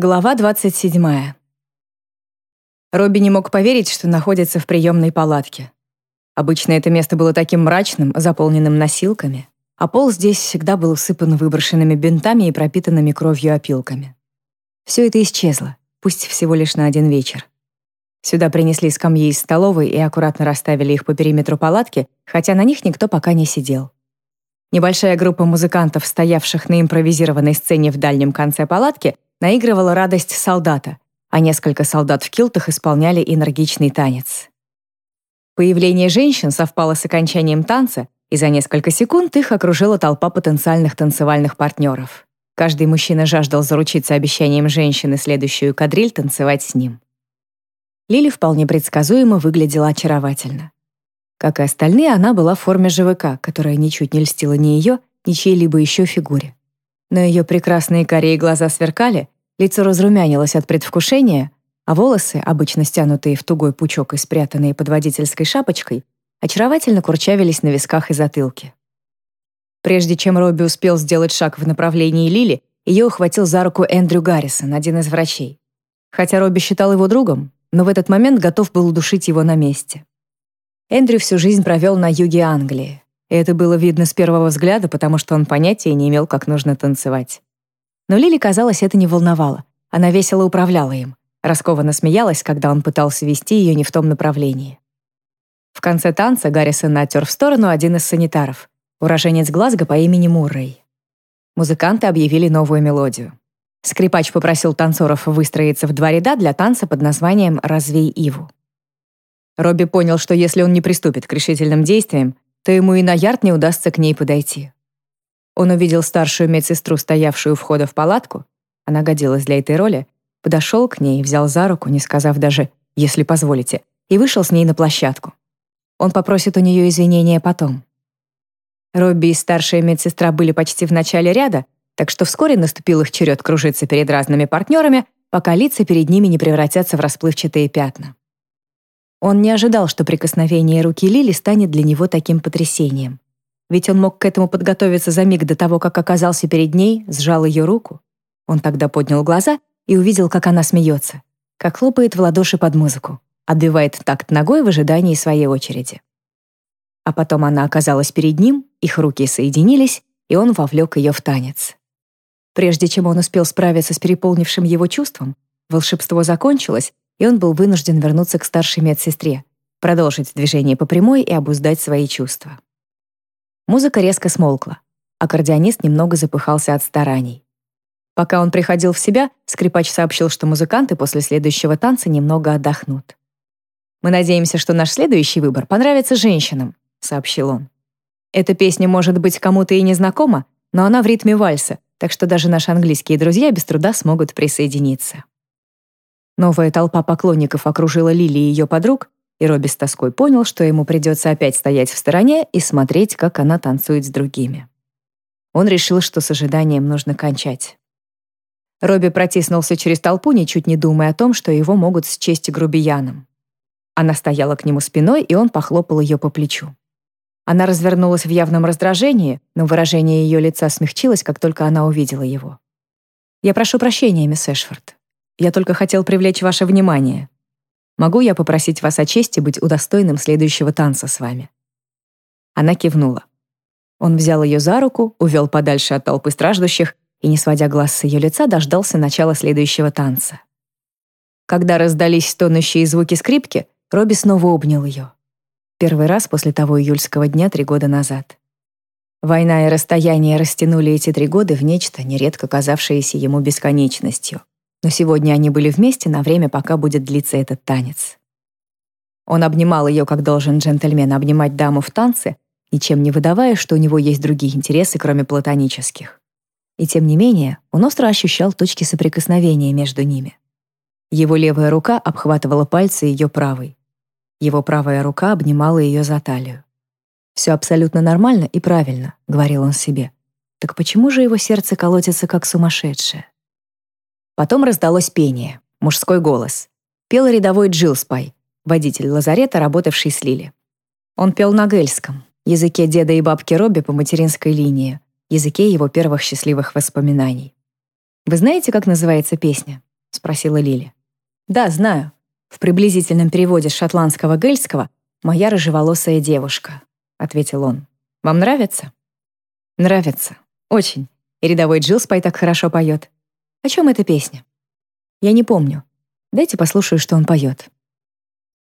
Глава 27. Робби не мог поверить, что находится в приемной палатке. Обычно это место было таким мрачным, заполненным носилками, а пол здесь всегда был усыпан выброшенными бинтами и пропитанными кровью опилками. Все это исчезло, пусть всего лишь на один вечер. Сюда принесли скамьи из столовой и аккуратно расставили их по периметру палатки, хотя на них никто пока не сидел. Небольшая группа музыкантов, стоявших на импровизированной сцене в дальнем конце палатки, наигрывала радость солдата, а несколько солдат в килтах исполняли энергичный танец. Появление женщин совпало с окончанием танца, и за несколько секунд их окружила толпа потенциальных танцевальных партнеров. Каждый мужчина жаждал заручиться обещанием женщины следующую кадриль танцевать с ним. Лили вполне предсказуемо выглядела очаровательно. Как и остальные, она была в форме ЖВК, которая ничуть не льстила ни ее, ни чьей-либо еще фигуре но ее прекрасные карие глаза сверкали, лицо разрумянилось от предвкушения, а волосы, обычно стянутые в тугой пучок и спрятанные под водительской шапочкой, очаровательно курчавились на висках и затылке. Прежде чем Робби успел сделать шаг в направлении Лили, ее ухватил за руку Эндрю Гаррисон, один из врачей. Хотя Робби считал его другом, но в этот момент готов был удушить его на месте. Эндрю всю жизнь провел на юге Англии. Это было видно с первого взгляда, потому что он понятия не имел, как нужно танцевать. Но Лили, казалось, это не волновало. Она весело управляла им. Раскованно смеялась, когда он пытался вести ее не в том направлении. В конце танца Гаррисон натер в сторону один из санитаров, уроженец Глазго по имени Муррей. Музыканты объявили новую мелодию. Скрипач попросил танцоров выстроиться в два ряда для танца под названием «Развей Иву». Робби понял, что если он не приступит к решительным действиям, то ему и на ярд не удастся к ней подойти. Он увидел старшую медсестру, стоявшую у входа в палатку, она годилась для этой роли, подошел к ней, взял за руку, не сказав даже «если позволите», и вышел с ней на площадку. Он попросит у нее извинения потом. Робби и старшая медсестра были почти в начале ряда, так что вскоре наступил их черед кружиться перед разными партнерами, пока лица перед ними не превратятся в расплывчатые пятна. Он не ожидал, что прикосновение руки Лили станет для него таким потрясением. Ведь он мог к этому подготовиться за миг до того, как оказался перед ней, сжал ее руку. Он тогда поднял глаза и увидел, как она смеется, как хлопает в ладоши под музыку, отбивает такт ногой в ожидании своей очереди. А потом она оказалась перед ним, их руки соединились, и он вовлек ее в танец. Прежде чем он успел справиться с переполнившим его чувством, волшебство закончилось, и он был вынужден вернуться к старшей медсестре, продолжить движение по прямой и обуздать свои чувства. Музыка резко смолкла. Аккордеонист немного запыхался от стараний. Пока он приходил в себя, скрипач сообщил, что музыканты после следующего танца немного отдохнут. «Мы надеемся, что наш следующий выбор понравится женщинам», — сообщил он. «Эта песня может быть кому-то и незнакома, но она в ритме вальса, так что даже наши английские друзья без труда смогут присоединиться». Новая толпа поклонников окружила Лили и ее подруг, и Робби с тоской понял, что ему придется опять стоять в стороне и смотреть, как она танцует с другими. Он решил, что с ожиданием нужно кончать. Робби протиснулся через толпу, ничуть не думая о том, что его могут счесть грубияном. Она стояла к нему спиной, и он похлопал ее по плечу. Она развернулась в явном раздражении, но выражение ее лица смягчилось, как только она увидела его. «Я прошу прощения, мисс Эшфорд. Я только хотел привлечь ваше внимание. Могу я попросить вас о чести быть удостоенным следующего танца с вами?» Она кивнула. Он взял ее за руку, увел подальше от толпы страждущих и, не сводя глаз с ее лица, дождался начала следующего танца. Когда раздались стонущие звуки скрипки, Робби снова обнял ее. Первый раз после того июльского дня три года назад. Война и расстояние растянули эти три года в нечто, нередко казавшееся ему бесконечностью но сегодня они были вместе на время, пока будет длиться этот танец. Он обнимал ее, как должен джентльмен обнимать даму в танце, ничем не выдавая, что у него есть другие интересы, кроме платонических. И тем не менее, он остро ощущал точки соприкосновения между ними. Его левая рука обхватывала пальцы ее правой. Его правая рука обнимала ее за талию. «Все абсолютно нормально и правильно», — говорил он себе. «Так почему же его сердце колотится как сумасшедшее?» Потом раздалось пение, мужской голос. Пел рядовой Джилспай, водитель лазарета, работавший с Лили. Он пел на гельском, языке деда и бабки Робби по материнской линии, языке его первых счастливых воспоминаний. Вы знаете, как называется песня? — спросила Лили. «Да, знаю. В приблизительном переводе шотландского гельского «моя рыжеволосая девушка», — ответил он. «Вам нравится?» «Нравится. Очень. И рядовой Джилспай так хорошо поет. О чем эта песня?» «Я не помню. Дайте послушаю, что он поет».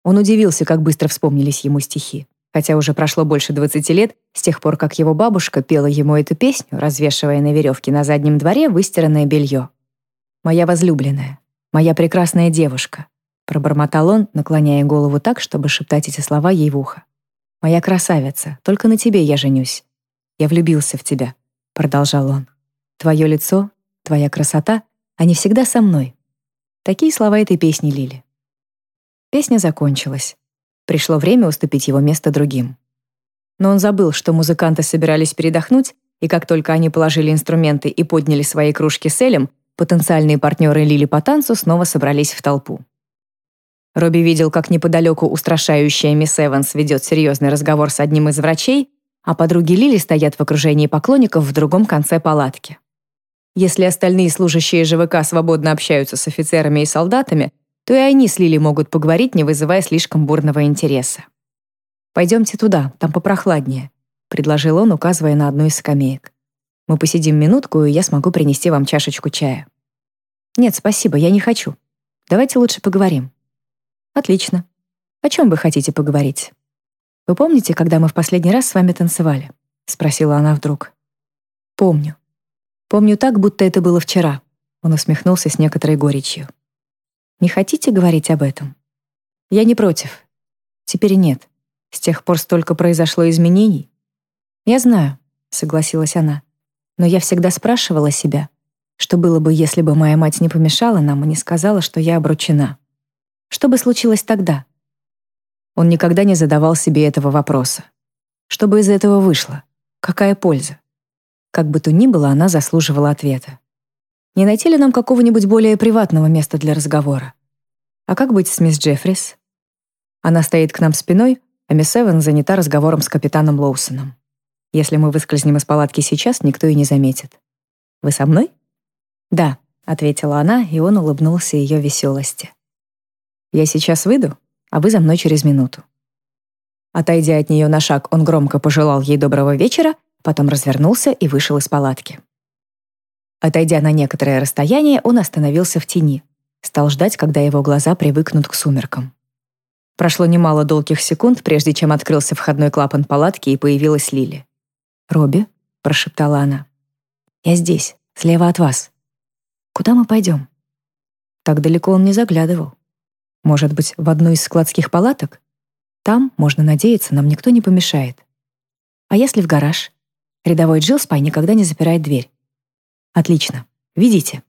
Он удивился, как быстро вспомнились ему стихи. Хотя уже прошло больше 20 лет с тех пор, как его бабушка пела ему эту песню, развешивая на веревке на заднем дворе выстиранное белье. «Моя возлюбленная, моя прекрасная девушка», пробормотал он, наклоняя голову так, чтобы шептать эти слова ей в ухо. «Моя красавица, только на тебе я женюсь. Я влюбился в тебя», — продолжал он. «Твое лицо, твоя красота, они всегда со мной». Такие слова этой песни Лили. Песня закончилась. Пришло время уступить его место другим. Но он забыл, что музыканты собирались передохнуть, и как только они положили инструменты и подняли свои кружки с Элем, потенциальные партнеры Лили по танцу снова собрались в толпу. Робби видел, как неподалеку устрашающая мисс Эванс ведет серьезный разговор с одним из врачей, а подруги Лили стоят в окружении поклонников в другом конце палатки. Если остальные служащие ЖВК свободно общаются с офицерами и солдатами, то и они с Лили могут поговорить, не вызывая слишком бурного интереса. «Пойдемте туда, там попрохладнее», — предложил он, указывая на одну из скамеек. «Мы посидим минутку, и я смогу принести вам чашечку чая». «Нет, спасибо, я не хочу. Давайте лучше поговорим». «Отлично. О чем вы хотите поговорить?» «Вы помните, когда мы в последний раз с вами танцевали?» — спросила она вдруг. «Помню. Помню так, будто это было вчера». Он усмехнулся с некоторой горечью. Не хотите говорить об этом? Я не против. Теперь нет. С тех пор столько произошло изменений. Я знаю, согласилась она. Но я всегда спрашивала себя, что было бы, если бы моя мать не помешала нам и не сказала, что я обручена. Что бы случилось тогда? Он никогда не задавал себе этого вопроса. Что бы из этого вышло? Какая польза? Как бы то ни было, она заслуживала ответа. Не найти ли нам какого-нибудь более приватного места для разговора? А как быть с мисс Джеффрис? Она стоит к нам спиной, а мисс Эван занята разговором с капитаном Лоусоном. Если мы выскользнем из палатки сейчас, никто и не заметит. Вы со мной? Да, ответила она, и он улыбнулся ее веселости. Я сейчас выйду, а вы за мной через минуту. Отойдя от нее на шаг, он громко пожелал ей доброго вечера, потом развернулся и вышел из палатки. Отойдя на некоторое расстояние, он остановился в тени. Стал ждать, когда его глаза привыкнут к сумеркам. Прошло немало долгих секунд, прежде чем открылся входной клапан палатки и появилась Лили. «Робби», — прошептала она, — «я здесь, слева от вас. Куда мы пойдем?» Так далеко он не заглядывал. Может быть, в одну из складских палаток? Там, можно надеяться, нам никто не помешает. А если в гараж? Рядовой Джилспай никогда не запирает дверь. Отлично. Видите?